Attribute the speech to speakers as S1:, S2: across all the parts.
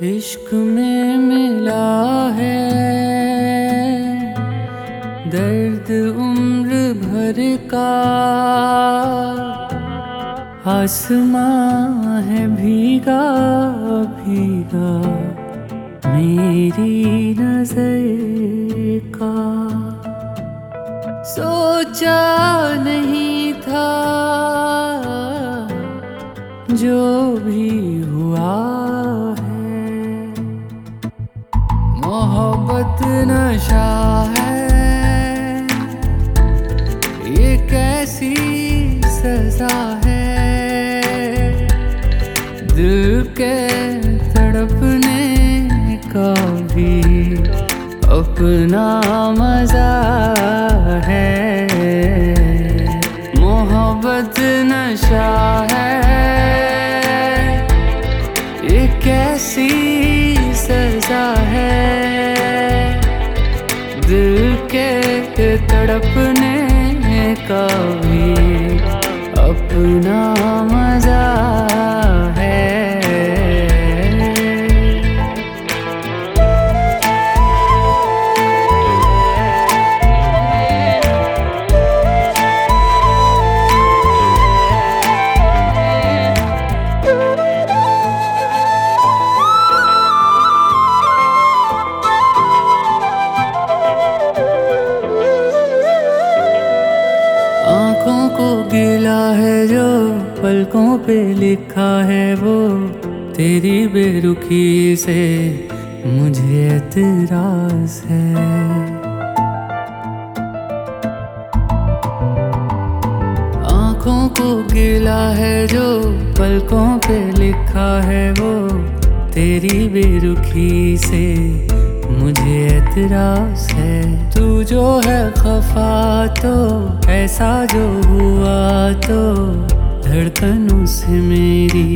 S1: इश्क में मिला है। दर्द उम्र भर का आसमां है भीगा भीगा मेरी नजर का। सोचा नहीं था जो भी हुआ है मोहब्बत नशा है। ये कैसी सजा है? दिल के तड़पने का भी अपना मज़ा तड़पने का भी अपना आँखों को गिला है जो पलकों पे लिखा है वो। तेरी बेरुखी से मुझे एतराज़ है। आँखों को गिला है जो पलकों पे लिखा है वो। तेरी बेरुखी से मुझे एतराज़ है। तू जो है खफा तो ऐसा जो हुआ तो धड़कनों से मेरी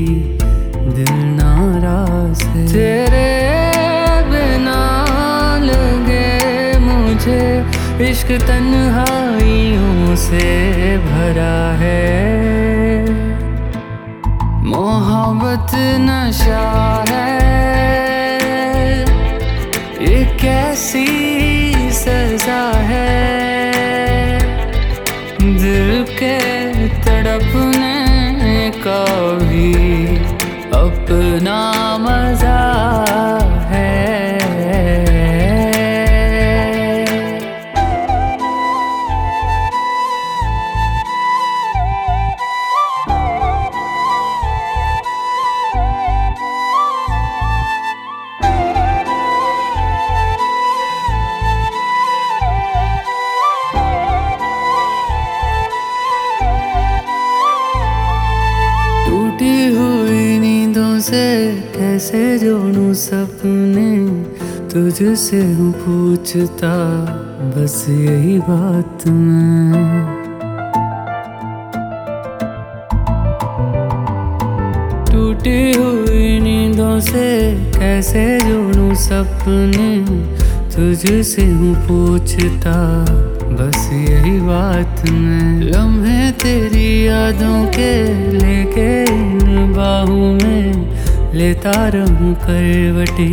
S1: दिल नाराज़ है। तेरे बिना लगे मुझे इश्क तन्हाइयों से भरा है। अपना नींदों से कैसे जोड़ू सपने? तुझसे हूँ पूछता, बस यही बात मैं। टूटी हुई नींदों से कैसे जोड़ू सपने? तुझसे हूँ पूछता, बस यही बात मैं। लम्हे तेरी यादों के लेके इन बाहों में लेता रहूँ करवटे,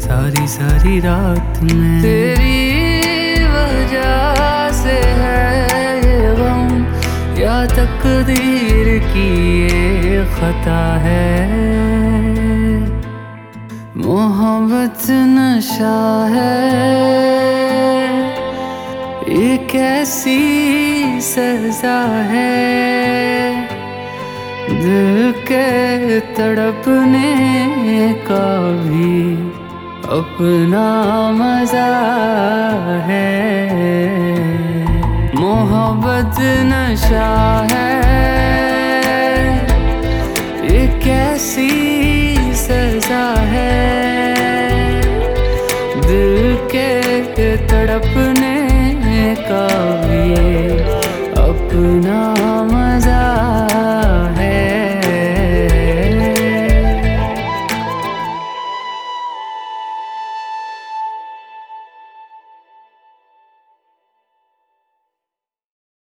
S1: सारी सारी रात में। तेरी वजह से है ये गम, या तकदीर की ये खता है। मोहब्बत नशा है ये कैसी सजा है। दिल के तड़पने का भी अपना मज़ा है। मोहब्बत नशा है।